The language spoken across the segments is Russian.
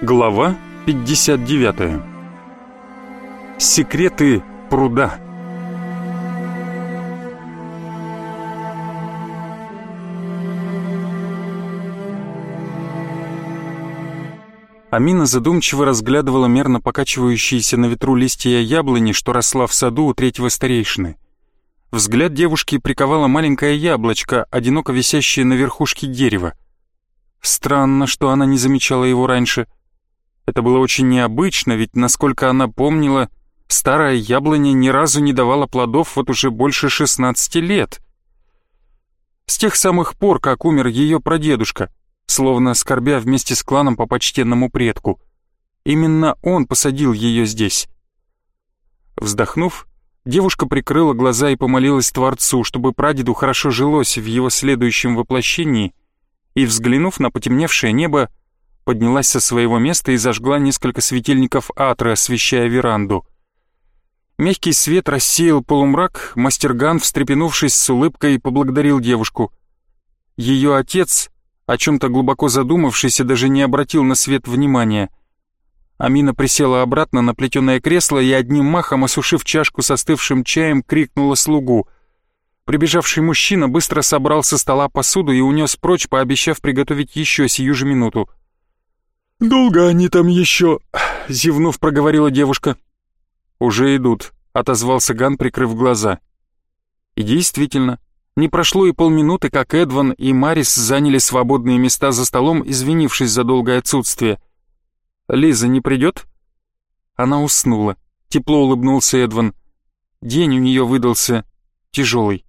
Глава 59 Секреты пруда Амина задумчиво разглядывала мерно покачивающиеся на ветру листья яблони, что росла в саду у третьего старейшины. Взгляд девушки приковало маленькое яблочко, одиноко висящее на верхушке дерева. Странно, что она не замечала его раньше — это было очень необычно, ведь, насколько она помнила, старая яблоня ни разу не давала плодов вот уже больше 16 лет. С тех самых пор, как умер ее прадедушка, словно скорбя вместе с кланом по почтенному предку. Именно он посадил ее здесь. Вздохнув, девушка прикрыла глаза и помолилась Творцу, чтобы прадеду хорошо жилось в его следующем воплощении, и, взглянув на потемневшее небо, поднялась со своего места и зажгла несколько светильников атры, освещая веранду. Мягкий свет рассеял полумрак, мастерган, встрепенувшись с улыбкой, поблагодарил девушку. Ее отец, о чем-то глубоко задумавшийся, даже не обратил на свет внимания. Амина присела обратно на плетеное кресло и одним махом, осушив чашку с остывшим чаем, крикнула слугу. Прибежавший мужчина быстро собрал со стола посуду и унес прочь, пообещав приготовить еще сию же минуту. «Долго они там еще?» — зевнув, проговорила девушка. «Уже идут», — отозвался Ган, прикрыв глаза. И действительно, не прошло и полминуты, как Эдван и Марис заняли свободные места за столом, извинившись за долгое отсутствие. «Лиза не придет?» Она уснула. Тепло улыбнулся Эдван. День у нее выдался тяжелый.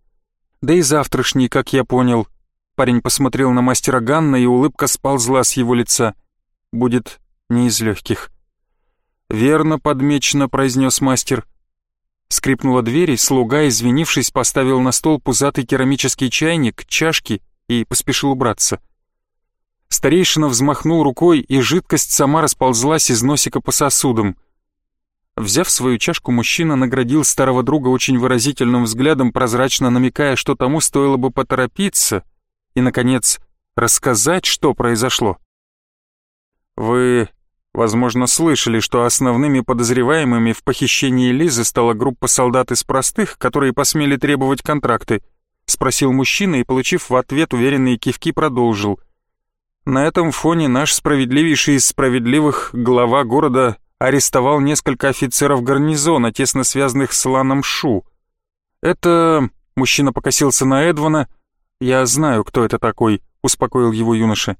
Да и завтрашний, как я понял. Парень посмотрел на мастера Ганна, и улыбка сползла с его лица — будет не из легких. «Верно подмечено», — произнес мастер. Скрипнула дверь, и слуга, извинившись, поставил на стол пузатый керамический чайник, чашки и поспешил убраться. Старейшина взмахнул рукой, и жидкость сама расползлась из носика по сосудам. Взяв свою чашку, мужчина наградил старого друга очень выразительным взглядом, прозрачно намекая, что тому стоило бы поторопиться и, наконец, рассказать, что произошло. Вы, возможно, слышали, что основными подозреваемыми в похищении Лизы стала группа солдат из простых, которые посмели требовать контракты, спросил мужчина и, получив в ответ уверенные кивки, продолжил. На этом фоне наш справедливейший из справедливых глава города арестовал несколько офицеров гарнизона, тесно связанных с Ланом Шу. Это... Мужчина покосился на Эдвана. «Я знаю, кто это такой», — успокоил его юноша.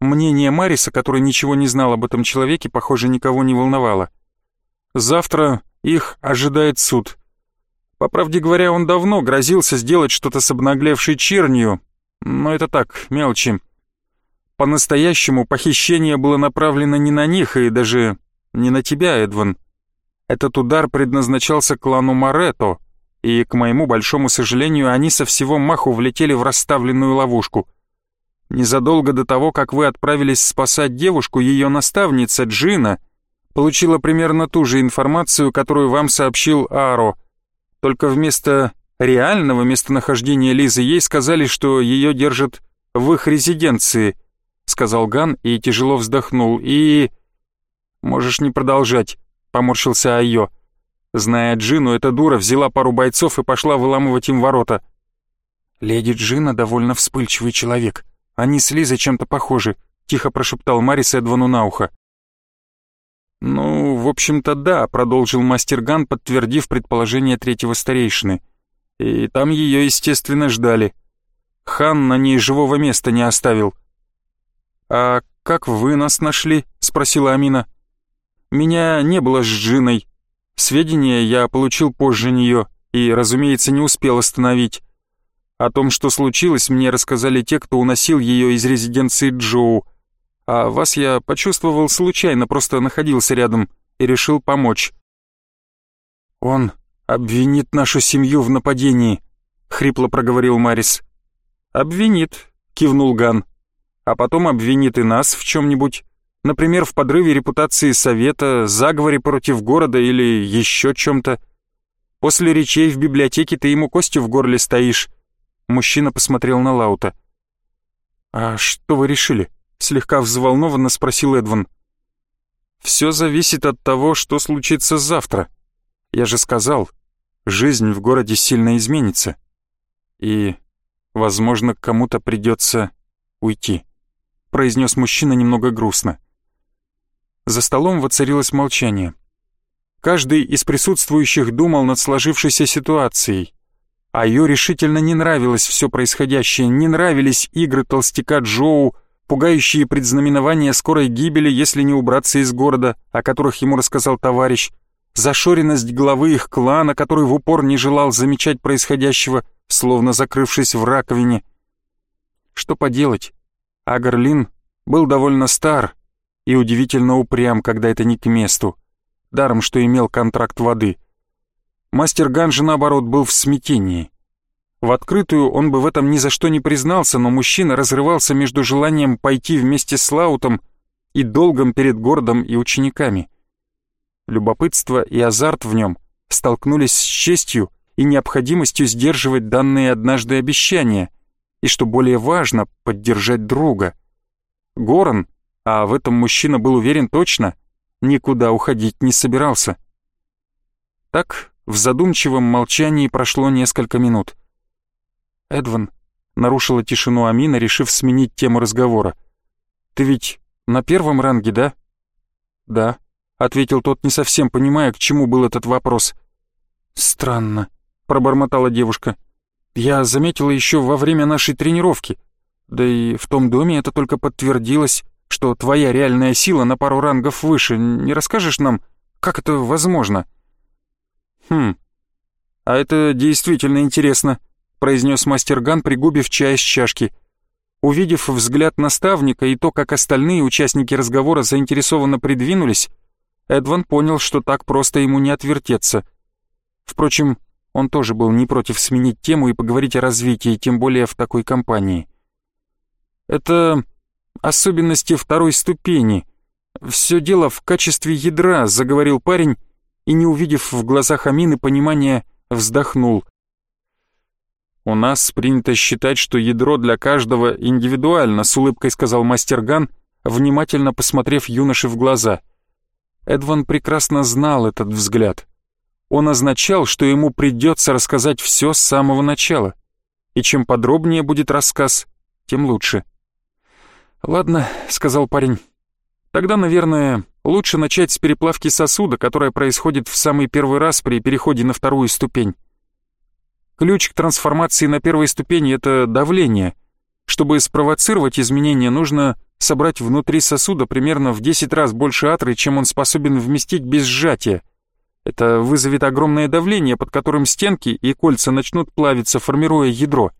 Мнение Мариса, который ничего не знал об этом человеке, похоже, никого не волновало. Завтра их ожидает суд. По правде говоря, он давно грозился сделать что-то с обнаглевшей чернью, но это так, мелочи. По-настоящему похищение было направлено не на них и даже не на тебя, Эдван. Этот удар предназначался клану Марето, и, к моему большому сожалению, они со всего маху влетели в расставленную ловушку — Незадолго до того, как вы отправились спасать девушку, ее наставница Джина получила примерно ту же информацию, которую вам сообщил Аро. Только вместо реального местонахождения Лизы ей сказали, что ее держат в их резиденции, сказал Ган и тяжело вздохнул. И... Можешь не продолжать, поморщился Айо. Зная Джину, эта дура взяла пару бойцов и пошла выламывать им ворота. Леди Джина довольно вспыльчивый человек, они с Лизой чем-то похожи», — тихо прошептал Марис Эдвану на ухо. «Ну, в общем-то, да», — продолжил мастер Ган, подтвердив предположение третьего старейшины. «И там ее, естественно, ждали. Хан на ней живого места не оставил». «А как вы нас нашли?» — спросила Амина. «Меня не было с Джиной. Сведения я получил позже нее и, разумеется, не успел остановить. О том, что случилось, мне рассказали те, кто уносил ее из резиденции Джоу. А вас я почувствовал случайно, просто находился рядом и решил помочь. «Он обвинит нашу семью в нападении», — хрипло проговорил Марис. «Обвинит», — кивнул Ган. «А потом обвинит и нас в чем-нибудь. Например, в подрыве репутации совета, заговоре против города или еще чем-то. После речей в библиотеке ты ему костью в горле стоишь, Мужчина посмотрел на Лаута. «А что вы решили?» — слегка взволнованно спросил Эдван. Все зависит от того, что случится завтра. Я же сказал, жизнь в городе сильно изменится. И, возможно, кому-то придется уйти», — произнес мужчина немного грустно. За столом воцарилось молчание. Каждый из присутствующих думал над сложившейся ситуацией. А ее решительно не нравилось все происходящее, не нравились игры толстяка Джоу, пугающие предзнаменования скорой гибели, если не убраться из города, о которых ему рассказал товарищ, зашоренность главы их клана, который в упор не желал замечать происходящего, словно закрывшись в раковине. Что поделать? Агарлин был довольно стар и удивительно упрям, когда это не к месту, даром что имел контракт воды. Мастер Ган же, наоборот, был в смятении. В открытую он бы в этом ни за что не признался, но мужчина разрывался между желанием пойти вместе с Лаутом и долгом перед городом и учениками. Любопытство и азарт в нем столкнулись с честью и необходимостью сдерживать данные однажды обещания, и, что более важно, поддержать друга. Горан, а в этом мужчина был уверен точно, никуда уходить не собирался. Так, в задумчивом молчании прошло несколько минут. «Эдван», — нарушила тишину Амина, решив сменить тему разговора. «Ты ведь на первом ранге, да?» «Да», — ответил тот, не совсем понимая, к чему был этот вопрос. «Странно», — пробормотала девушка. «Я заметила еще во время нашей тренировки. Да и в том доме это только подтвердилось, что твоя реальная сила на пару рангов выше. Не расскажешь нам, как это возможно?» «Хм, а это действительно интересно», — произнес мастер Ган, пригубив чай из чашки. Увидев взгляд наставника и то, как остальные участники разговора заинтересованно придвинулись, Эдван понял, что так просто ему не отвертеться. Впрочем, он тоже был не против сменить тему и поговорить о развитии, тем более в такой компании. «Это особенности второй ступени. Все дело в качестве ядра», — заговорил парень, и, не увидев в глазах Амины понимания, вздохнул. «У нас принято считать, что ядро для каждого индивидуально», — с улыбкой сказал мастер Ган, внимательно посмотрев юноше в глаза — Эдван прекрасно знал этот взгляд. Он означал, что ему придется рассказать все с самого начала. И чем подробнее будет рассказ, тем лучше. «Ладно», — сказал парень. «Тогда, наверное, лучше начать с переплавки сосуда, которая происходит в самый первый раз при переходе на вторую ступень. Ключ к трансформации на первой ступени — это давление. Чтобы спровоцировать изменения, нужно собрать внутри сосуда примерно в 10 раз больше атры, чем он способен вместить без сжатия. Это вызовет огромное давление, под которым стенки и кольца начнут плавиться, формируя ядро.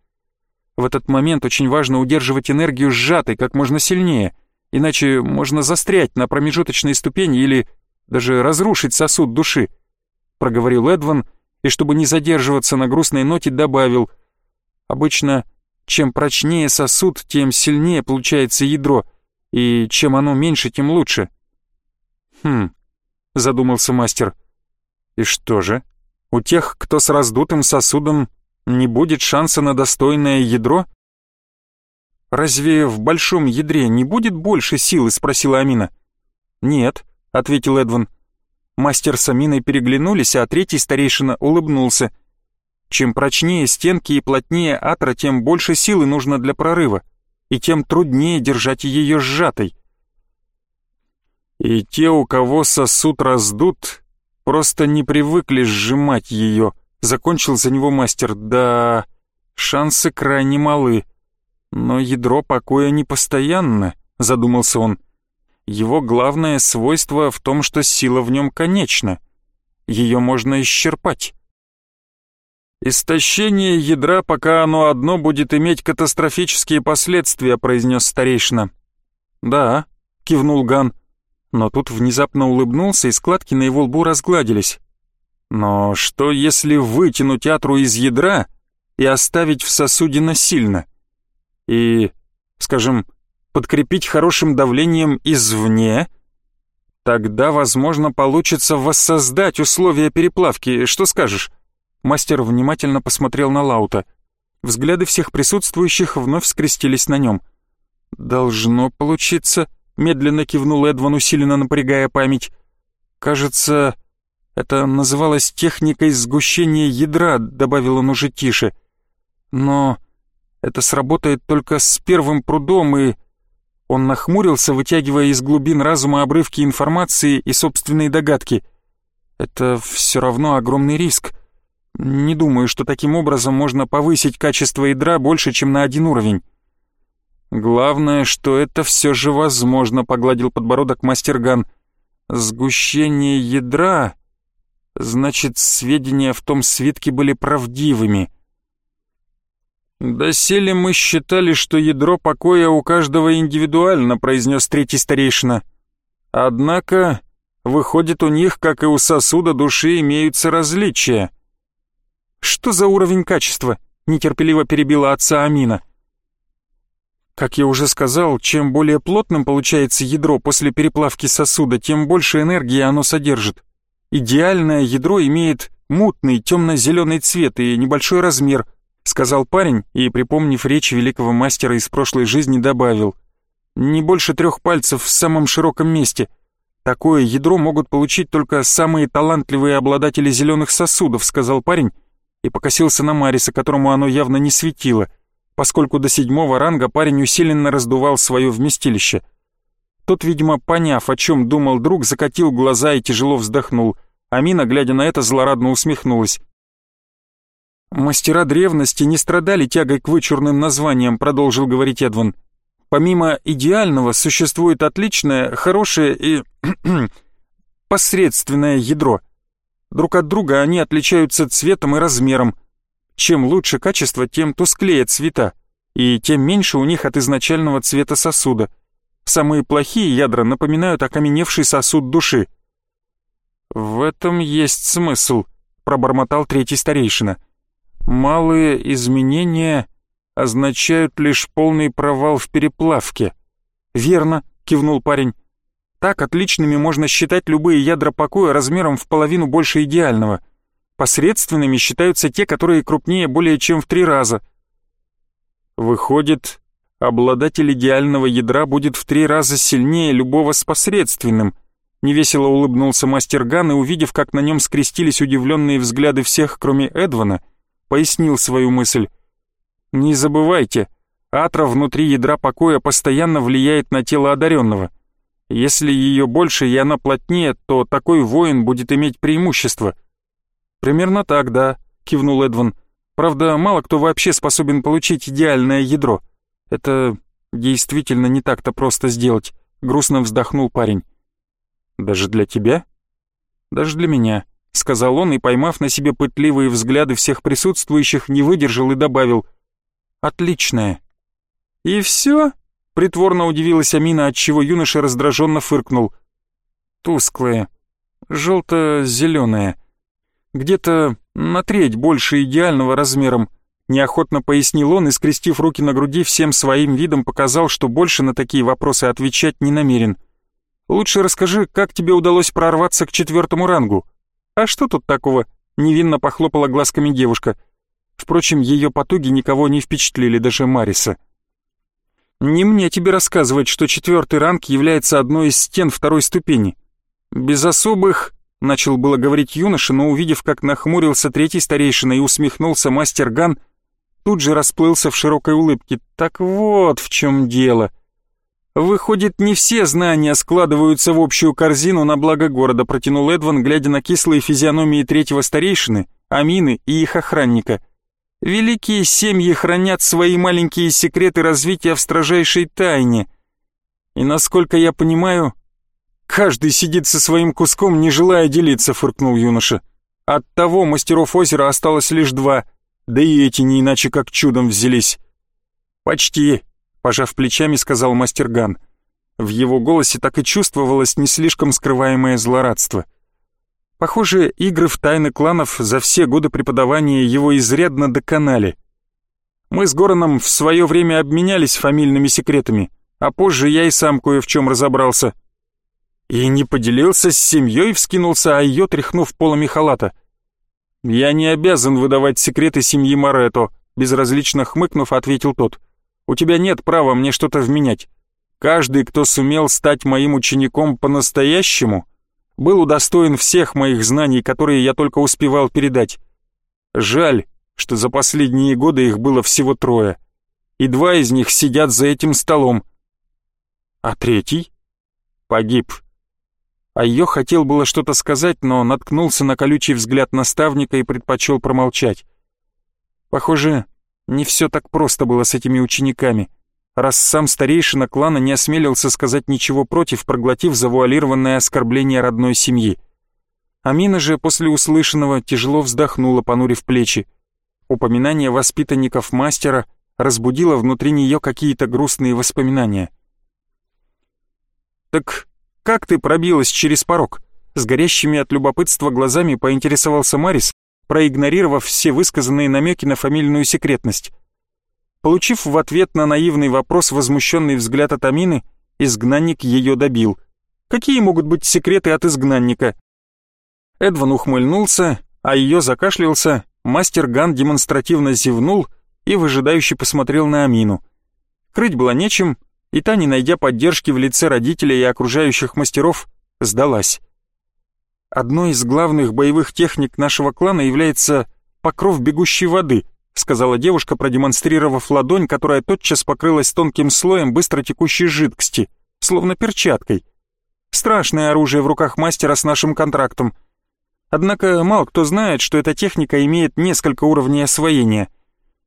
В этот момент очень важно удерживать энергию сжатой как можно сильнее, иначе можно застрять на промежуточной ступени или даже разрушить сосуд души, проговорил Эдван, и чтобы не задерживаться на грустной ноте, добавил, обычно чем прочнее сосуд, тем сильнее получается ядро, и чем оно меньше, тем лучше. Хм, задумался мастер. И что же, у тех, кто с раздутым сосудом, не будет шанса на достойное ядро? «Разве в большом ядре не будет больше силы?» — спросила Амина. «Нет», — ответил Эдван. Мастер с Аминой переглянулись, а третий старейшина улыбнулся — чем прочнее стенки и плотнее атра, тем больше силы нужно для прорыва, и тем труднее держать ее сжатой. И те, у кого сосуд раздут, просто не привыкли сжимать ее, закончил за него мастер. Да, шансы крайне малы. Но ядро покоя не постоянно, задумался он. Его главное свойство в том, что сила в нем конечна. Ее можно исчерпать. «Истощение ядра, пока оно одно, будет иметь катастрофические последствия», — произнес старейшина. «Да», — кивнул Ган, но тут внезапно улыбнулся, и складки на его лбу разгладились. «Но что, если вытянуть атру из ядра и оставить в сосуде насильно? И, скажем, подкрепить хорошим давлением извне?» Тогда, возможно, получится воссоздать условия переплавки. Что скажешь? Мастер внимательно посмотрел на Лаута. Взгляды всех присутствующих вновь скрестились на нем. «Должно получиться», — медленно кивнул Эдван, усиленно напрягая память. «Кажется, это называлось техникой сгущения ядра», — добавил он уже тише. «Но это сработает только с первым прудом, и...» Он нахмурился, вытягивая из глубин разума обрывки информации и собственные догадки. «Это все равно огромный риск. Не думаю, что таким образом можно повысить качество ядра больше, чем на один уровень». «Главное, что это все же возможно», — погладил подбородок мастер Ган. «Сгущение ядра...» Значит, сведения в том свитке были правдивыми. «Доселе мы считали, что ядро покоя у каждого индивидуально», — произнес третий старейшина. «Однако, выходит, у них, как и у сосуда души, имеются различия». «Что за уровень качества?» — нетерпеливо перебила отца Амина. Как я уже сказал, чем более плотным получается ядро после переплавки сосуда, тем больше энергии оно содержит. Идеальное ядро имеет мутный темно-зеленый цвет и небольшой размер, сказал парень и, припомнив речь великого мастера из прошлой жизни, добавил. Не больше трех пальцев в самом широком месте. Такое ядро могут получить только самые талантливые обладатели зеленых сосудов, сказал парень и покосился на Мариса, которому оно явно не светило — поскольку до седьмого ранга парень усиленно раздувал свое вместилище. Тот, видимо, поняв, о чем думал друг, закатил глаза и тяжело вздохнул. Амина, глядя на это, злорадно усмехнулась. «Мастера древности не страдали тягой к вычурным названиям», — продолжил говорить Эдван. «Помимо идеального существует отличное, хорошее и посредственное ядро. Друг от друга они отличаются цветом и размером, чем лучше качество, тем тусклее цвета, и тем меньше у них от изначального цвета сосуда. Самые плохие ядра напоминают окаменевший сосуд души. «В этом есть смысл», — пробормотал третий старейшина. «Малые изменения означают лишь полный провал в переплавке». «Верно», — кивнул парень. «Так отличными можно считать любые ядра покоя размером в половину больше идеального». Посредственными считаются те, которые крупнее более чем в три раза. Выходит, обладатель идеального ядра будет в три раза сильнее любого с посредственным. Невесело улыбнулся мастер Ган и, увидев, как на нем скрестились удивленные взгляды всех, кроме Эдвана, пояснил свою мысль. «Не забывайте, атра внутри ядра покоя постоянно влияет на тело одаренного. Если ее больше и она плотнее, то такой воин будет иметь преимущество — «Примерно так, да», — кивнул Эдван. «Правда, мало кто вообще способен получить идеальное ядро. Это действительно не так-то просто сделать», — грустно вздохнул парень. «Даже для тебя?» «Даже для меня», — сказал он и, поймав на себе пытливые взгляды всех присутствующих, не выдержал и добавил. «Отличное». «И все?» — притворно удивилась Амина, отчего юноша раздраженно фыркнул. «Тусклое, желто-зеленое» где-то на треть больше идеального размером. Неохотно пояснил он и, скрестив руки на груди, всем своим видом показал, что больше на такие вопросы отвечать не намерен. «Лучше расскажи, как тебе удалось прорваться к четвертому рангу?» «А что тут такого?» — невинно похлопала глазками девушка. Впрочем, ее потуги никого не впечатлили, даже Мариса. «Не мне тебе рассказывать, что четвертый ранг является одной из стен второй ступени. Без особых Начал было говорить юноша, но увидев, как нахмурился третий старейшина и усмехнулся мастер Ган, тут же расплылся в широкой улыбке. Так вот в чем дело. Выходит, не все знания складываются в общую корзину на благо города, протянул Эдван, глядя на кислые физиономии третьего старейшины, Амины и их охранника. Великие семьи хранят свои маленькие секреты развития в строжайшей тайне. И насколько я понимаю, «Каждый сидит со своим куском, не желая делиться», — фыркнул юноша. «От того мастеров озера осталось лишь два, да и эти не иначе как чудом взялись». «Почти», — пожав плечами, сказал мастер Ган. В его голосе так и чувствовалось не слишком скрываемое злорадство. Похоже, игры в тайны кланов за все годы преподавания его изрядно доконали. Мы с Гороном в свое время обменялись фамильными секретами, а позже я и сам кое в чем разобрался — и не поделился с семьей, вскинулся, а ее тряхнув полами халата. «Я не обязан выдавать секреты семьи Морето», безразлично хмыкнув, ответил тот. «У тебя нет права мне что-то вменять. Каждый, кто сумел стать моим учеником по-настоящему, был удостоен всех моих знаний, которые я только успевал передать. Жаль, что за последние годы их было всего трое, и два из них сидят за этим столом. А третий погиб. А ее хотел было что-то сказать, но наткнулся на колючий взгляд наставника и предпочел промолчать. Похоже, не все так просто было с этими учениками, раз сам старейшина клана не осмелился сказать ничего против, проглотив завуалированное оскорбление родной семьи. Амина же после услышанного тяжело вздохнула, понурив плечи. Упоминание воспитанников мастера разбудило внутри нее какие-то грустные воспоминания. «Так как ты пробилась через порог?» С горящими от любопытства глазами поинтересовался Марис, проигнорировав все высказанные намеки на фамильную секретность. Получив в ответ на наивный вопрос возмущенный взгляд от Амины, изгнанник ее добил. Какие могут быть секреты от изгнанника? Эдван ухмыльнулся, а ее закашлялся, мастер Ган демонстративно зевнул и выжидающе посмотрел на Амину. Крыть было нечем, и та, не найдя поддержки в лице родителей и окружающих мастеров, сдалась. Одной из главных боевых техник нашего клана является покров бегущей воды, сказала девушка, продемонстрировав ладонь, которая тотчас покрылась тонким слоем быстро текущей жидкости, словно перчаткой. Страшное оружие в руках мастера с нашим контрактом. Однако мало кто знает, что эта техника имеет несколько уровней освоения.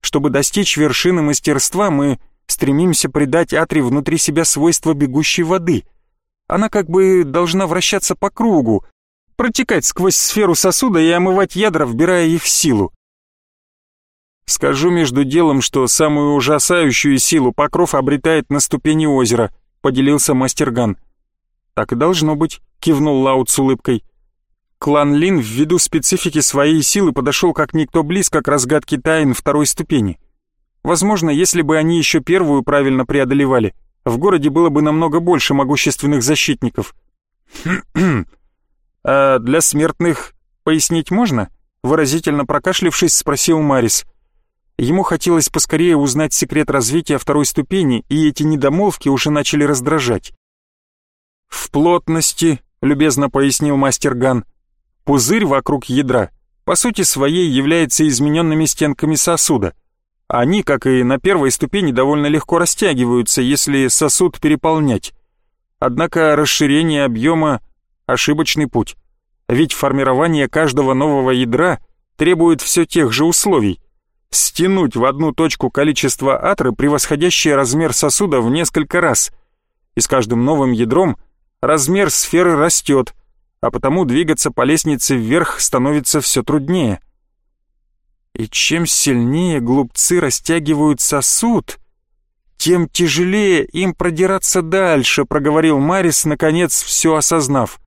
Чтобы достичь вершины мастерства, мы стремимся придать Атри внутри себя свойства бегущей воды. Она как бы должна вращаться по кругу, протекать сквозь сферу сосуда и омывать ядра, вбирая их силу. Скажу между делом, что самую ужасающую силу покров обретает на ступени озера, поделился мастер Ган. Так и должно быть, кивнул Лаут с улыбкой. Клан Лин ввиду специфики своей силы подошел как никто близко к разгадке тайн второй ступени. Возможно, если бы они еще первую правильно преодолевали, в городе было бы намного больше могущественных защитников. «А для смертных пояснить можно?» Выразительно прокашлившись, спросил Марис. Ему хотелось поскорее узнать секрет развития второй ступени, и эти недомолвки уже начали раздражать. «В плотности», — любезно пояснил мастер Ган, — «пузырь вокруг ядра по сути своей является измененными стенками сосуда. Они, как и на первой ступени, довольно легко растягиваются, если сосуд переполнять. Однако расширение объема ошибочный путь. Ведь формирование каждого нового ядра требует все тех же условий. Стянуть в одну точку количество атры, превосходящее размер сосуда в несколько раз. И с каждым новым ядром размер сферы растет, а потому двигаться по лестнице вверх становится все труднее. И чем сильнее глупцы растягивают сосуд, тем тяжелее им продираться дальше, проговорил Марис, наконец все осознав.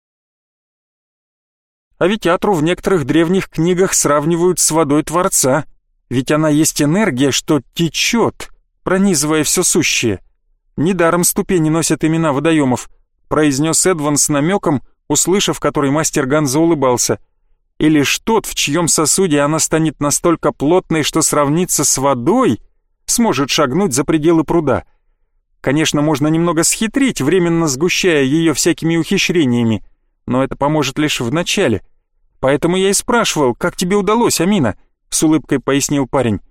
А ведь Атру в некоторых древних книгах сравнивают с водой Творца, ведь она есть энергия, что течет, пронизывая все сущее. Недаром ступени носят имена водоемов, произнес Эдван с намеком, услышав который мастер Ган заулыбался. И лишь тот, в чьем сосуде она станет настолько плотной, что сравнится с водой, сможет шагнуть за пределы пруда. Конечно, можно немного схитрить, временно сгущая ее всякими ухищрениями, но это поможет лишь в начале — Поэтому я и спрашивал, как тебе удалось, Амина?» — с улыбкой пояснил парень.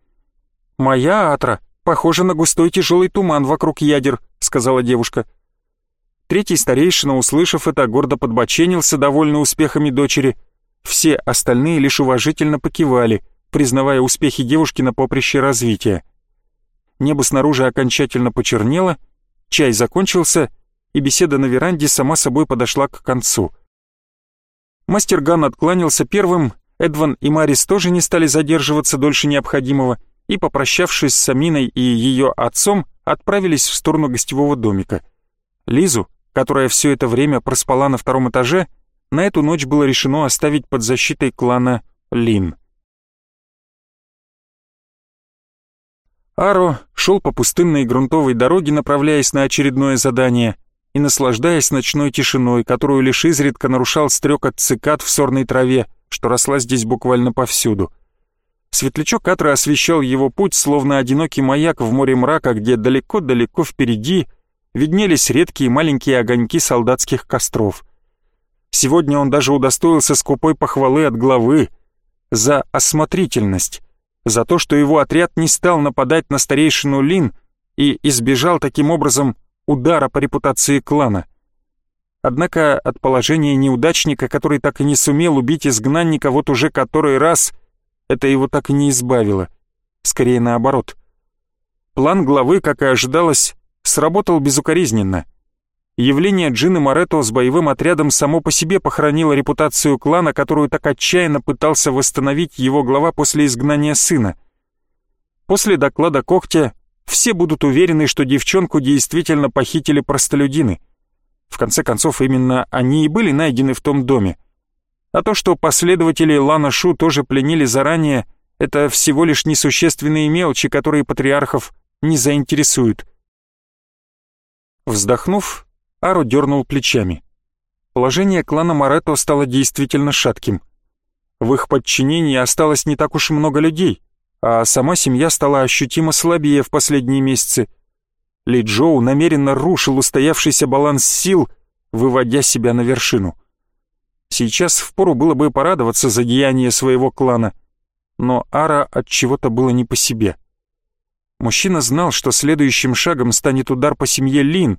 «Моя атра похожа на густой тяжелый туман вокруг ядер», — сказала девушка. Третий старейшина, услышав это, гордо подбоченился, довольный успехами дочери. Все остальные лишь уважительно покивали, признавая успехи девушки на поприще развития. Небо снаружи окончательно почернело, чай закончился, и беседа на веранде сама собой подошла к концу — Мастер Ган откланялся первым, Эдван и Марис тоже не стали задерживаться дольше необходимого и, попрощавшись с Аминой и ее отцом, отправились в сторону гостевого домика. Лизу, которая все это время проспала на втором этаже, на эту ночь было решено оставить под защитой клана Лин. Аро шел по пустынной грунтовой дороге, направляясь на очередное задание — и наслаждаясь ночной тишиной, которую лишь изредка нарушал стрекот цикад в сорной траве, что росла здесь буквально повсюду. Светлячок Атры освещал его путь, словно одинокий маяк в море мрака, где далеко-далеко впереди виднелись редкие маленькие огоньки солдатских костров. Сегодня он даже удостоился скупой похвалы от главы за осмотрительность, за то, что его отряд не стал нападать на старейшину Лин и избежал таким образом удара по репутации клана. Однако от положения неудачника, который так и не сумел убить изгнанника вот уже который раз, это его так и не избавило. Скорее наоборот. План главы, как и ожидалось, сработал безукоризненно. Явление Джины Моретто с боевым отрядом само по себе похоронило репутацию клана, которую так отчаянно пытался восстановить его глава после изгнания сына. После доклада Когтя все будут уверены, что девчонку действительно похитили простолюдины — в конце концов, именно они и были найдены в том доме. А то, что последователи Лана Шу тоже пленили заранее, это всего лишь несущественные мелочи, которые патриархов не заинтересуют. Вздохнув, Ару дернул плечами. Положение клана Марето стало действительно шатким. В их подчинении осталось не так уж много людей, а сама семья стала ощутимо слабее в последние месяцы – ли Джоу намеренно рушил устоявшийся баланс сил, выводя себя на вершину. Сейчас впору было бы порадоваться за деяние своего клана, но Ара от чего-то было не по себе. Мужчина знал, что следующим шагом станет удар по семье Лин,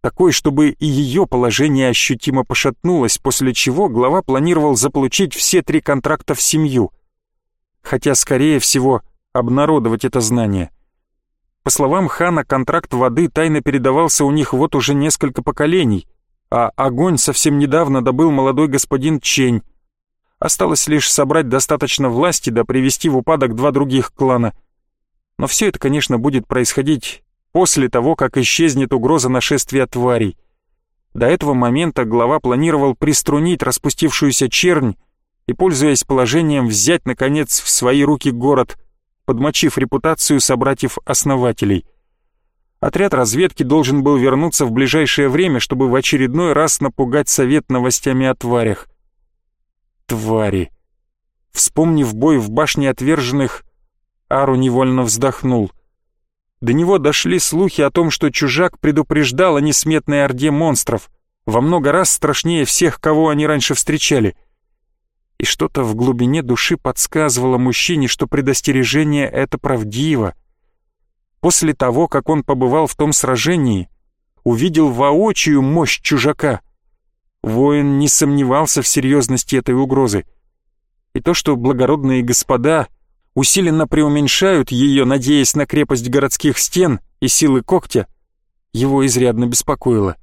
такой, чтобы и ее положение ощутимо пошатнулось, после чего глава планировал заполучить все три контракта в семью, хотя, скорее всего, обнародовать это знание. По словам хана, контракт воды тайно передавался у них вот уже несколько поколений, а огонь совсем недавно добыл молодой господин Чень. Осталось лишь собрать достаточно власти да привести в упадок два других клана. Но все это, конечно, будет происходить после того, как исчезнет угроза нашествия тварей. До этого момента глава планировал приструнить распустившуюся чернь и, пользуясь положением, взять, наконец, в свои руки город — подмочив репутацию собратьев-основателей. Отряд разведки должен был вернуться в ближайшее время, чтобы в очередной раз напугать совет новостями о тварях. Твари. Вспомнив бой в башне отверженных, Ару невольно вздохнул. До него дошли слухи о том, что чужак предупреждал о несметной орде монстров, во много раз страшнее всех, кого они раньше встречали — и что-то в глубине души подсказывало мужчине, что предостережение это правдиво. После того, как он побывал в том сражении, увидел воочию мощь чужака. Воин не сомневался в серьезности этой угрозы. И то, что благородные господа усиленно преуменьшают ее, надеясь на крепость городских стен и силы когтя, его изрядно беспокоило.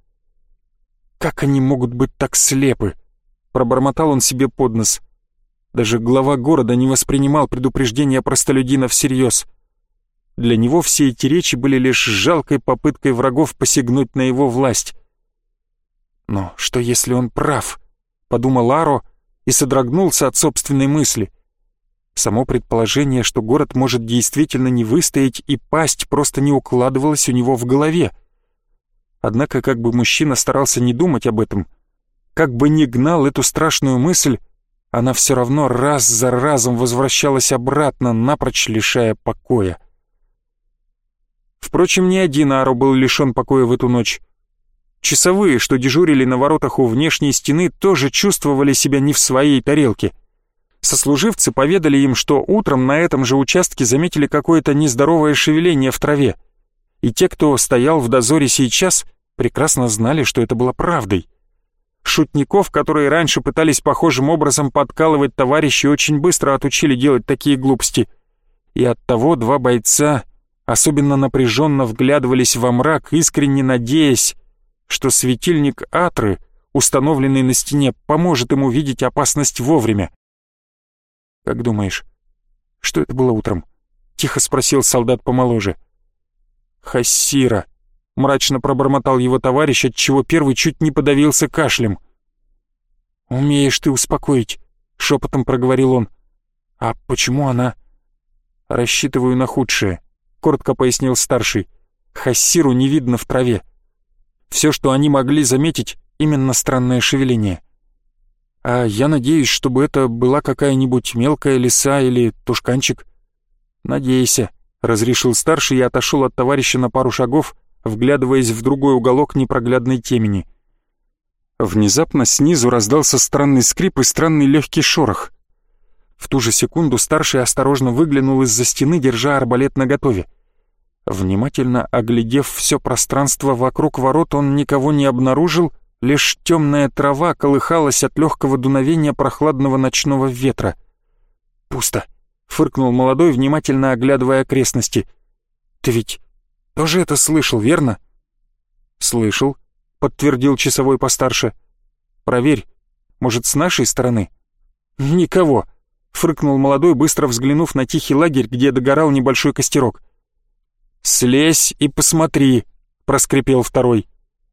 «Как они могут быть так слепы?» Пробормотал он себе под нос. Даже глава города не воспринимал предупреждения простолюдина всерьез. Для него все эти речи были лишь жалкой попыткой врагов посягнуть на его власть. «Но что если он прав?» — подумал Аро и содрогнулся от собственной мысли. Само предположение, что город может действительно не выстоять и пасть, просто не укладывалось у него в голове. Однако, как бы мужчина старался не думать об этом, как бы ни гнал эту страшную мысль, она все равно раз за разом возвращалась обратно, напрочь лишая покоя. Впрочем, ни один Ару был лишен покоя в эту ночь. Часовые, что дежурили на воротах у внешней стены, тоже чувствовали себя не в своей тарелке. Сослуживцы поведали им, что утром на этом же участке заметили какое-то нездоровое шевеление в траве. И те, кто стоял в дозоре сейчас, прекрасно знали, что это было правдой. Шутников, которые раньше пытались похожим образом подкалывать товарищи, очень быстро отучили делать такие глупости. И оттого два бойца особенно напряженно вглядывались во мрак, искренне надеясь, что светильник Атры, установленный на стене, поможет ему видеть опасность вовремя. «Как думаешь, что это было утром?» — тихо спросил солдат помоложе. «Хассира», мрачно пробормотал его товарищ, отчего первый чуть не подавился кашлем. «Умеешь ты успокоить», — шепотом проговорил он. «А почему она?» «Рассчитываю на худшее», — коротко пояснил старший. «Хассиру не видно в траве. Все, что они могли заметить, именно странное шевеление. А я надеюсь, чтобы это была какая-нибудь мелкая лиса или тушканчик». «Надейся», — разрешил старший и отошел от товарища на пару шагов, вглядываясь в другой уголок непроглядной темени. Внезапно снизу раздался странный скрип и странный легкий шорох. В ту же секунду старший осторожно выглянул из-за стены, держа арбалет наготове. Внимательно оглядев все пространство вокруг ворот, он никого не обнаружил, лишь темная трава колыхалась от легкого дуновения прохладного ночного ветра. «Пусто», — фыркнул молодой, внимательно оглядывая окрестности. «Ты ведь тоже это слышал, верно?» «Слышал», — подтвердил часовой постарше. «Проверь, может, с нашей стороны?» «Никого», — фрыкнул молодой, быстро взглянув на тихий лагерь, где догорал небольшой костерок. «Слезь и посмотри», — проскрипел второй.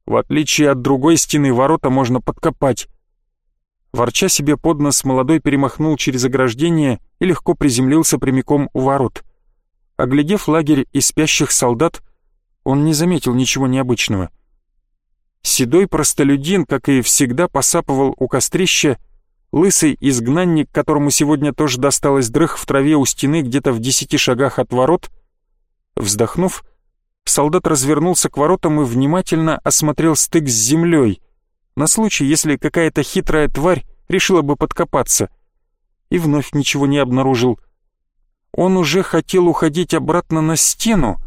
«В отличие от другой стены, ворота можно подкопать». Ворча себе под нос, молодой перемахнул через ограждение и легко приземлился прямиком у ворот. Оглядев лагерь из спящих солдат, он не заметил ничего необычного. Седой простолюдин, как и всегда, посапывал у кострища, лысый изгнанник, которому сегодня тоже досталось дрых в траве у стены где-то в десяти шагах от ворот — Вздохнув, солдат развернулся к воротам и внимательно осмотрел стык с землей, на случай, если какая-то хитрая тварь решила бы подкопаться. И вновь ничего не обнаружил. Он уже хотел уходить обратно на стену,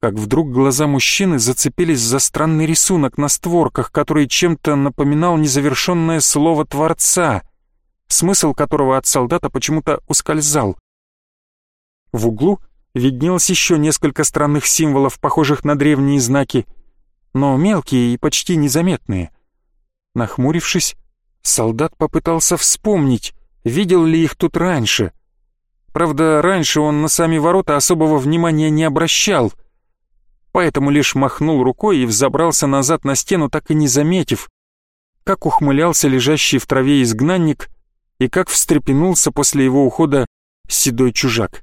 как вдруг глаза мужчины зацепились за странный рисунок на створках, который чем-то напоминал незавершенное слово Творца, смысл которого от солдата почему-то ускользал. В углу виднелось еще несколько странных символов, похожих на древние знаки, но мелкие и почти незаметные. Нахмурившись, солдат попытался вспомнить, видел ли их тут раньше. Правда, раньше он на сами ворота особого внимания не обращал, поэтому лишь махнул рукой и взобрался назад на стену, так и не заметив, как ухмылялся лежащий в траве изгнанник и как встрепенулся после его ухода седой чужак.